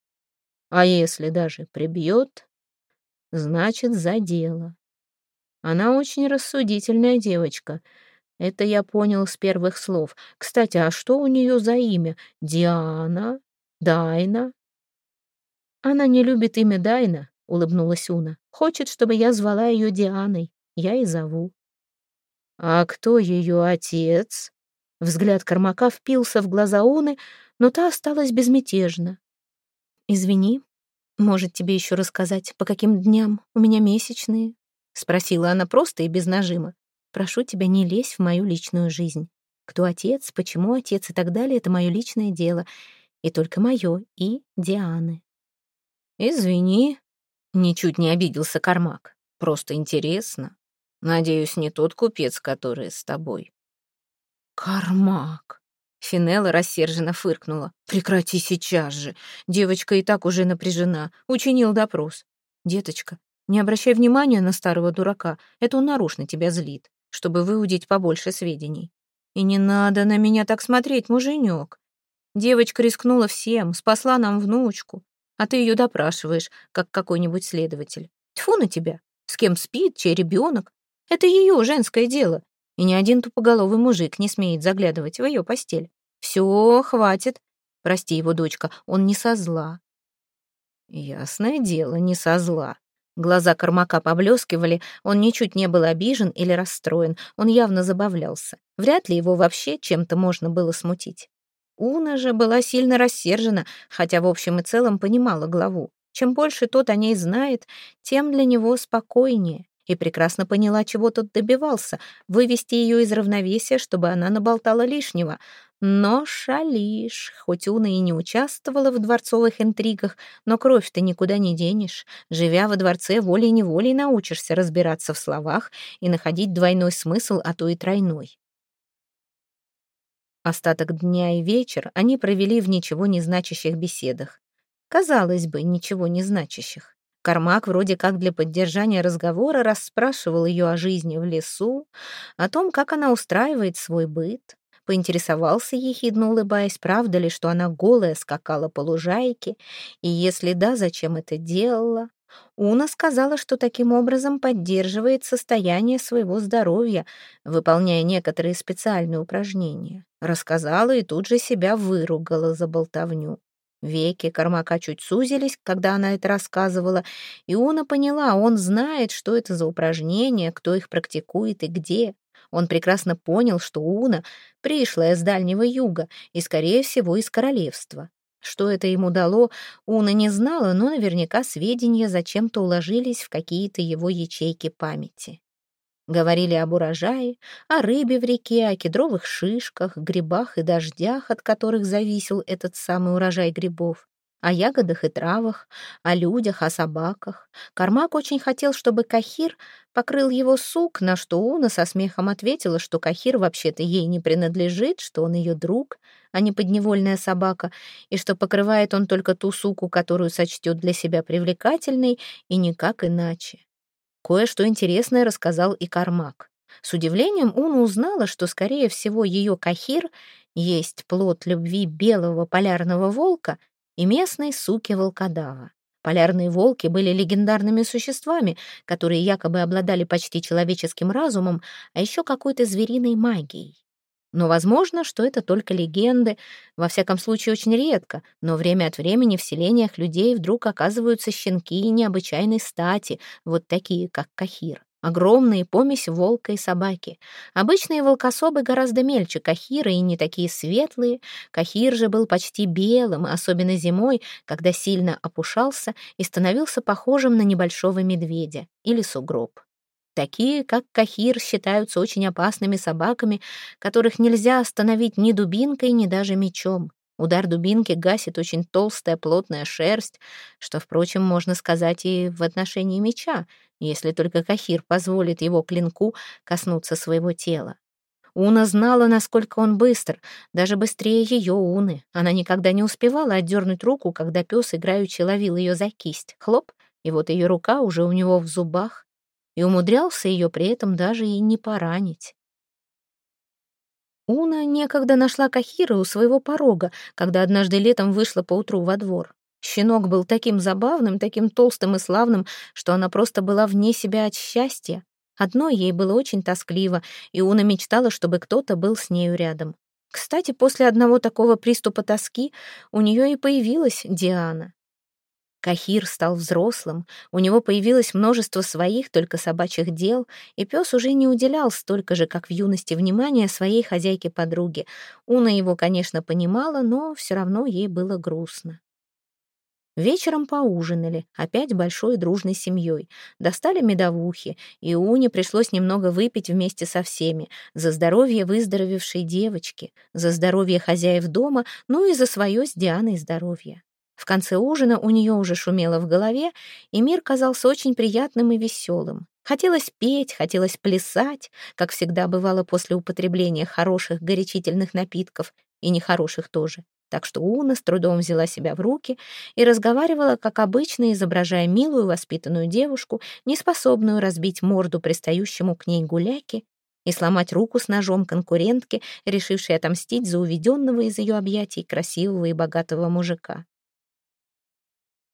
А если даже прибьет, значит, за дело. Она очень рассудительная девочка. Это я понял с первых слов. Кстати, а что у нее за имя? Диана? Дайна? Она не любит имя Дайна, — улыбнулась Уна. «Хочет, чтобы я звала ее Дианой. Я и зову». «А кто ее отец?» Взгляд Кормака впился в глаза Уны, но та осталась безмятежна. «Извини, может, тебе еще рассказать, по каким дням у меня месячные?» — спросила она просто и без нажима. «Прошу тебя, не лезь в мою личную жизнь. Кто отец, почему отец и так далее — это мое личное дело, и только мое, и Дианы». «Извини», Ничуть не обиделся Кармак. Просто интересно. Надеюсь, не тот купец, который с тобой. Кармак. Финелла рассерженно фыркнула. «Прекрати сейчас же. Девочка и так уже напряжена. Учинил допрос. Деточка, не обращай внимания на старого дурака. Это он нарочно тебя злит, чтобы выудить побольше сведений. И не надо на меня так смотреть, муженек. Девочка рискнула всем, спасла нам внучку а ты ее допрашиваешь, как какой-нибудь следователь. Тьфу на тебя! С кем спит, чей ребенок? Это ее женское дело, и ни один тупоголовый мужик не смеет заглядывать в ее постель. Все, хватит. Прости его, дочка, он не со зла. Ясное дело, не со зла. Глаза Кормака поблескивали, он ничуть не был обижен или расстроен, он явно забавлялся. Вряд ли его вообще чем-то можно было смутить. Уна же была сильно рассержена, хотя в общем и целом понимала главу. Чем больше тот о ней знает, тем для него спокойнее. И прекрасно поняла, чего тот добивался — вывести ее из равновесия, чтобы она наболтала лишнего. Но шалишь, хоть Уна и не участвовала в дворцовых интригах, но кровь ты никуда не денешь. Живя во дворце, волей-неволей научишься разбираться в словах и находить двойной смысл, а то и тройной. Остаток дня и вечер они провели в ничего не значащих беседах. Казалось бы, ничего не значащих. Кармак вроде как для поддержания разговора расспрашивал ее о жизни в лесу, о том, как она устраивает свой быт, поинтересовался ехидно улыбаясь, правда ли, что она голая скакала по лужайке, и если да, зачем это делала. Уна сказала, что таким образом поддерживает состояние своего здоровья, выполняя некоторые специальные упражнения. Рассказала и тут же себя выругала за болтовню. Веки Кармака чуть сузились, когда она это рассказывала, и Уна поняла, он знает, что это за упражнения, кто их практикует и где. Он прекрасно понял, что Уна — пришлая с Дальнего Юга и, скорее всего, из королевства. Что это ему дало, Уна не знала, но наверняка сведения зачем-то уложились в какие-то его ячейки памяти. Говорили об урожае, о рыбе в реке, о кедровых шишках, грибах и дождях, от которых зависел этот самый урожай грибов, о ягодах и травах, о людях, о собаках. Кармак очень хотел, чтобы Кахир покрыл его сук, на что Уна со смехом ответила, что Кахир вообще-то ей не принадлежит, что он ее друг, а не подневольная собака, и что покрывает он только ту суку, которую сочтет для себя привлекательной, и никак иначе. Кое-что интересное рассказал и Кармак. С удивлением Уна узнала, что, скорее всего, ее кахир есть плод любви белого полярного волка и местной суки волкодава. Полярные волки были легендарными существами, которые якобы обладали почти человеческим разумом, а еще какой-то звериной магией. Но возможно, что это только легенды, во всяком случае очень редко, но время от времени в селениях людей вдруг оказываются щенки необычайной стати, вот такие, как Кахир. Огромные помесь волка и собаки. Обычные волкособы гораздо мельче Кахира и не такие светлые. Кахир же был почти белым, особенно зимой, когда сильно опушался и становился похожим на небольшого медведя или сугроб. Такие, как Кахир, считаются очень опасными собаками, которых нельзя остановить ни дубинкой, ни даже мечом. Удар дубинки гасит очень толстая плотная шерсть, что, впрочем, можно сказать и в отношении меча, если только Кахир позволит его клинку коснуться своего тела. Уна знала, насколько он быстр, даже быстрее ее Уны. Она никогда не успевала отдернуть руку, когда пес играючи ловил ее за кисть. Хлоп, и вот ее рука уже у него в зубах и умудрялся ее при этом даже и не поранить. Уна некогда нашла Кахира у своего порога, когда однажды летом вышла поутру во двор. Щенок был таким забавным, таким толстым и славным, что она просто была вне себя от счастья. Одной ей было очень тоскливо, и Уна мечтала, чтобы кто-то был с нею рядом. Кстати, после одного такого приступа тоски у нее и появилась Диана. Кахир стал взрослым, у него появилось множество своих только собачьих дел, и пес уже не уделял столько же, как в юности, внимания своей хозяйке-подруге. Уна его, конечно, понимала, но все равно ей было грустно. Вечером поужинали, опять большой дружной семьей. Достали медовухи, и Уне пришлось немного выпить вместе со всеми. За здоровье выздоровевшей девочки, за здоровье хозяев дома, ну и за свое с Дианой здоровье. В конце ужина у нее уже шумело в голове, и мир казался очень приятным и веселым. Хотелось петь, хотелось плясать, как всегда бывало после употребления хороших горячительных напитков, и нехороших тоже. Так что Уна с трудом взяла себя в руки и разговаривала, как обычно, изображая милую воспитанную девушку, неспособную разбить морду пристающему к ней гуляке и сломать руку с ножом конкурентке, решившей отомстить за уведенного из ее объятий красивого и богатого мужика.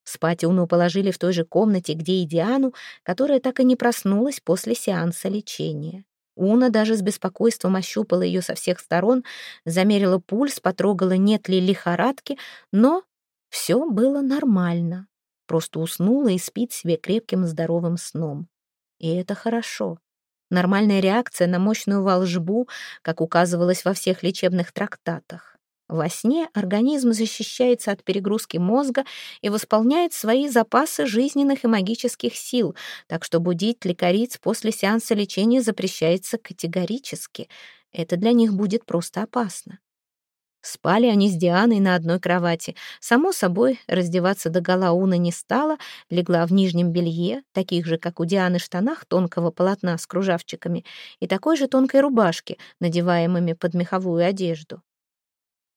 Спать Уну положили в той же комнате, где и Диану, которая так и не проснулась после сеанса лечения. Уна даже с беспокойством ощупала ее со всех сторон, замерила пульс, потрогала, нет ли лихорадки, но все было нормально. Просто уснула и спит себе крепким здоровым сном. И это хорошо. Нормальная реакция на мощную волжбу, как указывалось во всех лечебных трактатах. Во сне организм защищается от перегрузки мозга и восполняет свои запасы жизненных и магических сил, так что будить лекариц после сеанса лечения запрещается категорически. Это для них будет просто опасно. Спали они с Дианой на одной кровати. Само собой, раздеваться до гола Уна не стала, легла в нижнем белье, таких же, как у Дианы, штанах тонкого полотна с кружавчиками и такой же тонкой рубашке, надеваемыми под меховую одежду.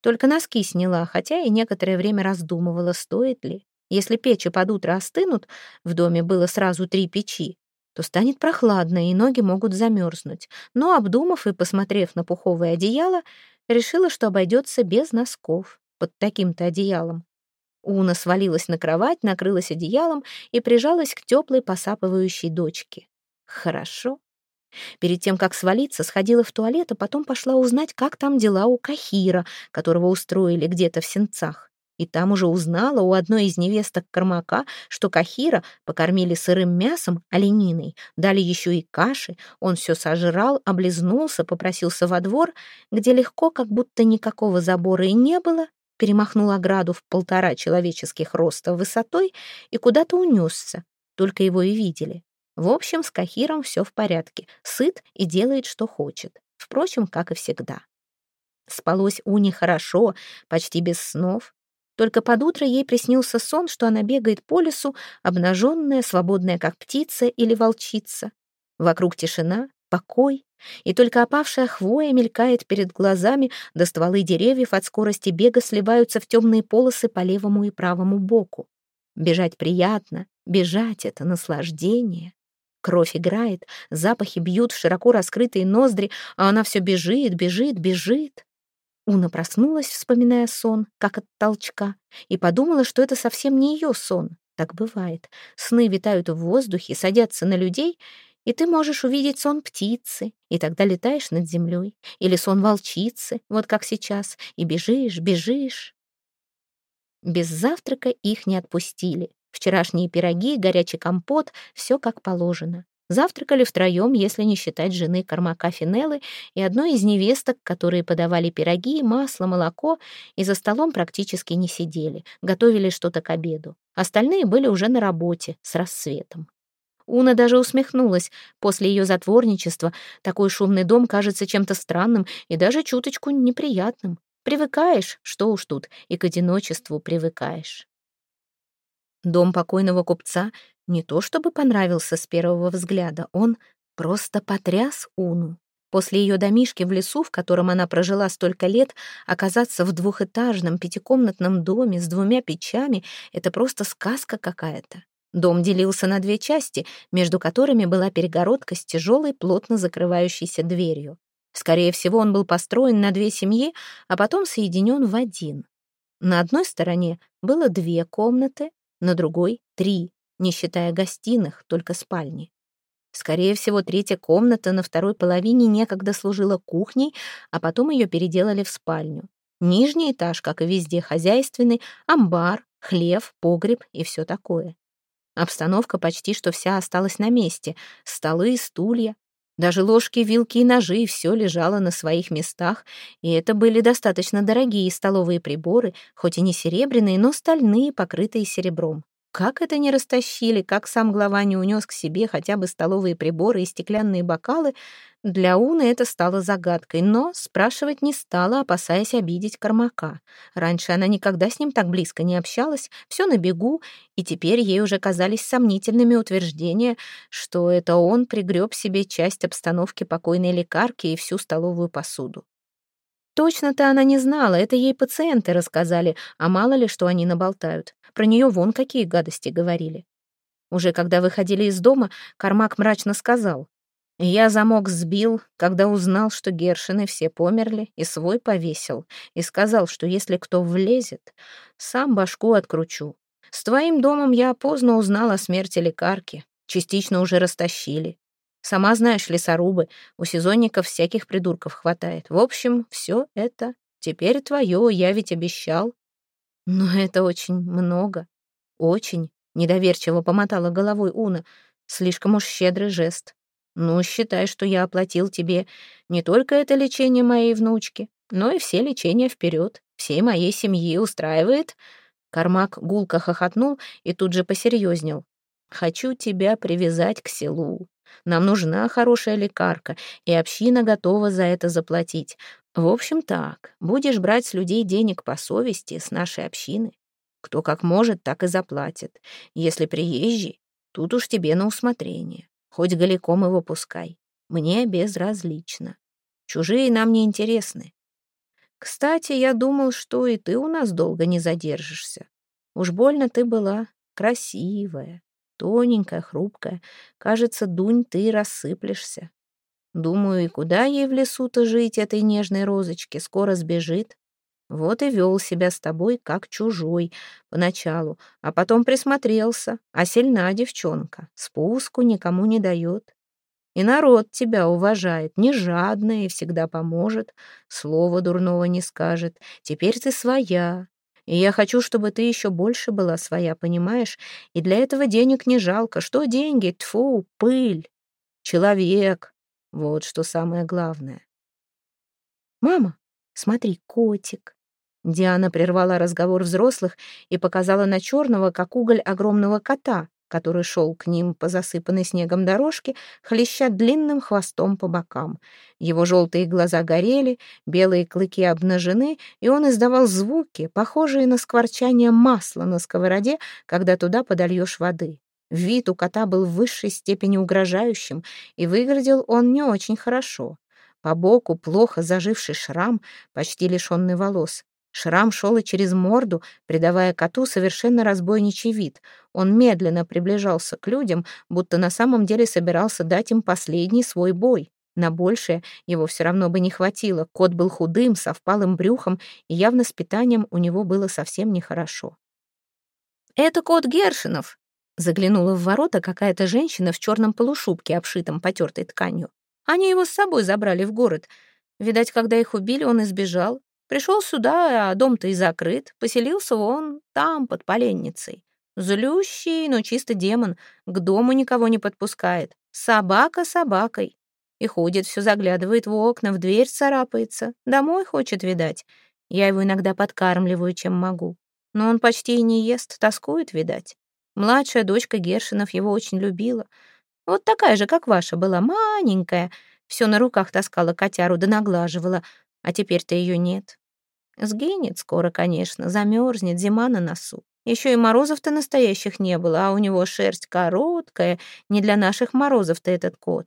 Только носки сняла, хотя и некоторое время раздумывала, стоит ли. Если печи под утро остынут, в доме было сразу три печи, то станет прохладно, и ноги могут замерзнуть. Но, обдумав и посмотрев на пуховое одеяло, решила, что обойдется без носков под таким-то одеялом. Уна свалилась на кровать, накрылась одеялом и прижалась к теплой посапывающей дочке. Хорошо. Перед тем, как свалиться, сходила в туалет, а потом пошла узнать, как там дела у Кахира, которого устроили где-то в сенцах. И там уже узнала у одной из невесток Кармака, что Кахира покормили сырым мясом, олениной, дали еще и каши, он все сожрал, облизнулся, попросился во двор, где легко, как будто никакого забора и не было, перемахнул ограду в полтора человеческих роста высотой и куда-то унесся, только его и видели. В общем, с Кахиром все в порядке, сыт и делает, что хочет. Впрочем, как и всегда. Спалось Уне хорошо, почти без снов. Только под утро ей приснился сон, что она бегает по лесу, обнаженная, свободная, как птица или волчица. Вокруг тишина, покой, и только опавшая хвоя мелькает перед глазами, да стволы деревьев от скорости бега сливаются в темные полосы по левому и правому боку. Бежать приятно, бежать — это наслаждение. Кровь играет, запахи бьют в широко раскрытые ноздри, а она все бежит, бежит, бежит. Уна проснулась, вспоминая сон, как от толчка, и подумала, что это совсем не ее сон. Так бывает. Сны витают в воздухе, садятся на людей, и ты можешь увидеть сон птицы, и тогда летаешь над землей, или сон волчицы, вот как сейчас, и бежишь, бежишь. Без завтрака их не отпустили. Вчерашние пироги, горячий компот — все как положено. Завтракали втроем, если не считать жены Кормака Финеллы и одной из невесток, которые подавали пироги, масло, молоко, и за столом практически не сидели, готовили что-то к обеду. Остальные были уже на работе, с рассветом. Уна даже усмехнулась. После ее затворничества такой шумный дом кажется чем-то странным и даже чуточку неприятным. Привыкаешь, что уж тут, и к одиночеству привыкаешь. Дом покойного купца не то чтобы понравился с первого взгляда, он просто потряс Уну. После ее домишки в лесу, в котором она прожила столько лет, оказаться в двухэтажном пятикомнатном доме с двумя печами — это просто сказка какая-то. Дом делился на две части, между которыми была перегородка с тяжелой, плотно закрывающейся дверью. Скорее всего, он был построен на две семьи, а потом соединен в один. На одной стороне было две комнаты, на другой — три, не считая гостиных, только спальни. Скорее всего, третья комната на второй половине некогда служила кухней, а потом ее переделали в спальню. Нижний этаж, как и везде, хозяйственный, амбар, хлев, погреб и все такое. Обстановка почти что вся осталась на месте. Столы, стулья, даже ложки, вилки и ножи, все лежало на своих местах, и это были достаточно дорогие столовые приборы, хоть и не серебряные, но стальные, покрытые серебром. Как это не растащили, как сам глава не унес к себе хотя бы столовые приборы и стеклянные бокалы, для Уны это стало загадкой, но спрашивать не стала, опасаясь обидеть Кормака. Раньше она никогда с ним так близко не общалась, все на бегу, и теперь ей уже казались сомнительными утверждения, что это он пригреб себе часть обстановки покойной лекарки и всю столовую посуду. Точно-то она не знала, это ей пациенты рассказали, а мало ли что они наболтают. Про нее вон какие гадости говорили. Уже когда выходили из дома, Кармак мрачно сказал. «Я замок сбил, когда узнал, что Гершины все померли, и свой повесил, и сказал, что если кто влезет, сам башку откручу. С твоим домом я поздно узнал о смерти лекарки, частично уже растащили. Сама знаешь, лесорубы, у сезонников всяких придурков хватает. В общем, все это теперь твое, я ведь обещал. Но это очень много. Очень. Недоверчиво помотала головой Уна. Слишком уж щедрый жест. Ну, считай, что я оплатил тебе не только это лечение моей внучки, но и все лечения вперед. Всей моей семьи устраивает?» Кармак гулко хохотнул и тут же посерьезнел. «Хочу тебя привязать к селу. Нам нужна хорошая лекарка, и община готова за это заплатить. В общем так, будешь брать с людей денег по совести с нашей общины. Кто как может, так и заплатит. Если приезжий, тут уж тебе на усмотрение. Хоть голиком его пускай. Мне безразлично. Чужие нам не интересны. Кстати, я думал, что и ты у нас долго не задержишься. Уж больно ты была красивая, тоненькая, хрупкая. Кажется, дунь, ты рассыплешься. Думаю, и куда ей в лесу-то жить, этой нежной розочке, скоро сбежит. Вот и вел себя с тобой как чужой поначалу, а потом присмотрелся, а сильна девчонка, спуску никому не дает. И народ тебя уважает, не жадная и всегда поможет, слова дурного не скажет. Теперь ты своя, и я хочу, чтобы ты еще больше была своя, понимаешь? И для этого денег не жалко. Что деньги? Тьфу, пыль. Человек. Вот что самое главное. Мама, смотри, котик. Диана прервала разговор взрослых и показала на черного, как уголь огромного кота, который шел к ним по засыпанной снегом дорожке, хлеща длинным хвостом по бокам. Его желтые глаза горели, белые клыки обнажены, и он издавал звуки, похожие на скворчание масла на сковороде, когда туда подольешь воды. Вид у кота был в высшей степени угрожающим, и выглядел он не очень хорошо. По боку плохо заживший шрам, почти лишенный волос. Шрам шел и через морду, придавая коту совершенно разбойничий вид. Он медленно приближался к людям, будто на самом деле собирался дать им последний свой бой. На большее его все равно бы не хватило. Кот был худым, со впалым брюхом, и явно с питанием у него было совсем нехорошо. «Это кот Гершинов!» Заглянула в ворота какая-то женщина в черном полушубке, обшитом потертой тканью. Они его с собой забрали в город. Видать, когда их убили, он избежал. Пришел сюда, а дом-то и закрыт. Поселился он там, под поленницей. Злющий, но чисто демон. К дому никого не подпускает. Собака собакой. И ходит, все заглядывает в окна, в дверь царапается. Домой хочет, видать. Я его иногда подкармливаю, чем могу. Но он почти и не ест, тоскует, видать. Младшая дочка Гершинов его очень любила. Вот такая же, как ваша, была маленькая. Все на руках таскала котяру да наглаживала а теперь-то ее нет. Сгинет скоро, конечно, замерзнет, зима на носу. Еще и морозов-то настоящих не было, а у него шерсть короткая, не для наших морозов-то этот кот.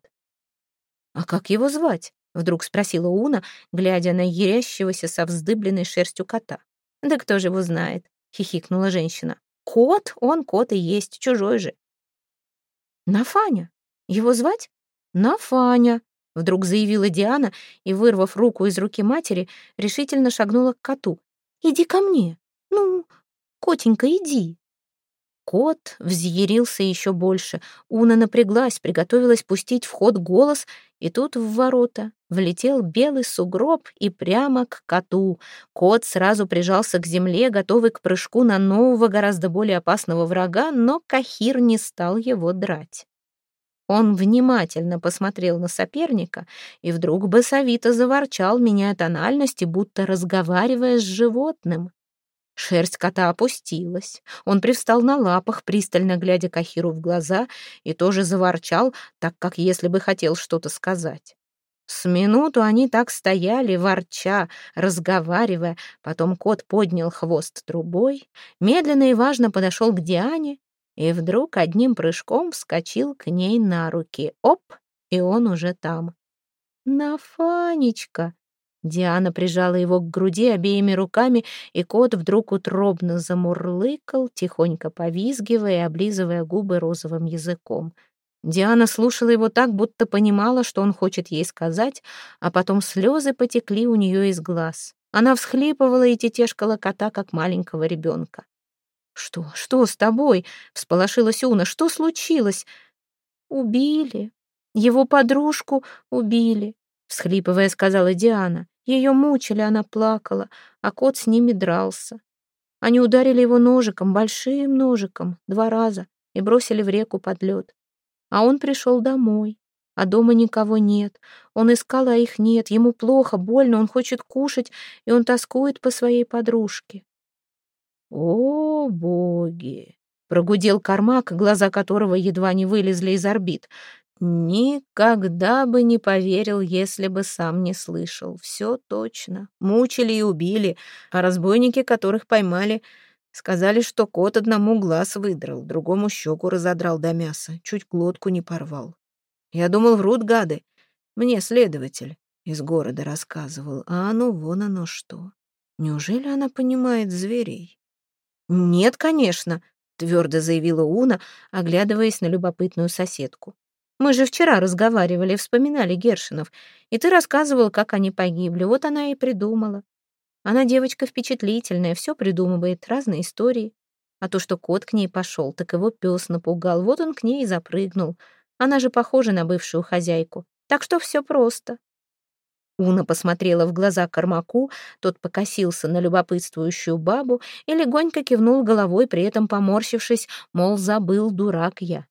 «А как его звать?» — вдруг спросила Уна, глядя на ярящегося со вздыбленной шерстью кота. «Да кто же его знает?» — хихикнула женщина. «Кот, он кот и есть, чужой же». «Нафаня? Его звать?» «Нафаня», Вдруг заявила Диана и, вырвав руку из руки матери, решительно шагнула к коту. «Иди ко мне! Ну, котенька, иди!» Кот взъярился еще больше. Уна напряглась, приготовилась пустить в ход голос, и тут в ворота влетел белый сугроб и прямо к коту. Кот сразу прижался к земле, готовый к прыжку на нового, гораздо более опасного врага, но Кахир не стал его драть. Он внимательно посмотрел на соперника и вдруг басовито заворчал, меняя тональности, будто разговаривая с животным. Шерсть кота опустилась. Он привстал на лапах, пристально глядя Кахиру в глаза, и тоже заворчал, так как если бы хотел что-то сказать. С минуту они так стояли, ворча, разговаривая. Потом кот поднял хвост трубой, медленно и важно подошел к Диане и вдруг одним прыжком вскочил к ней на руки. Оп, и он уже там. «Нафанечка!» Диана прижала его к груди обеими руками, и кот вдруг утробно замурлыкал, тихонько повизгивая и облизывая губы розовым языком. Диана слушала его так, будто понимала, что он хочет ей сказать, а потом слезы потекли у нее из глаз. Она всхлипывала и тетешкала кота, как маленького ребенка. «Что? Что с тобой?» — всполошилась Уна. «Что случилось?» «Убили. Его подружку убили», — всхлипывая сказала Диана. Ее мучили, она плакала, а кот с ними дрался. Они ударили его ножиком, большим ножиком, два раза, и бросили в реку под лед. А он пришел домой. а дома никого нет. Он искал, а их нет. Ему плохо, больно, он хочет кушать, и он тоскует по своей подружке. «О, боги!» — прогудел Кармак, глаза которого едва не вылезли из орбит. «Никогда бы не поверил, если бы сам не слышал. Все точно. Мучили и убили, а разбойники, которых поймали, сказали, что кот одному глаз выдрал, другому щеку разодрал до мяса, чуть глотку не порвал. Я думал, врут гады. Мне следователь из города рассказывал, а оно вон оно что. Неужели она понимает зверей? Нет, конечно, твердо заявила Уна, оглядываясь на любопытную соседку. Мы же вчера разговаривали, вспоминали Гершинов, и ты рассказывал, как они погибли. Вот она и придумала. Она девочка впечатлительная, все придумывает, разные истории. А то, что кот к ней пошел, так его пес напугал, вот он к ней и запрыгнул. Она же похожа на бывшую хозяйку. Так что все просто. Уна посмотрела в глаза Кормаку, тот покосился на любопытствующую бабу и легонько кивнул головой, при этом поморщившись, мол, забыл, дурак я.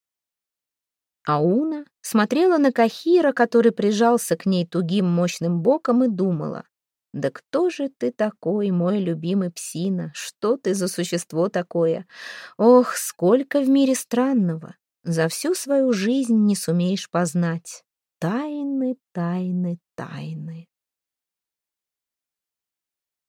А Уна смотрела на Кахира, который прижался к ней тугим мощным боком, и думала, «Да кто же ты такой, мой любимый псина? Что ты за существо такое? Ох, сколько в мире странного! за всю свою жизнь не сумеешь познать. Тайны, тайны, тайны.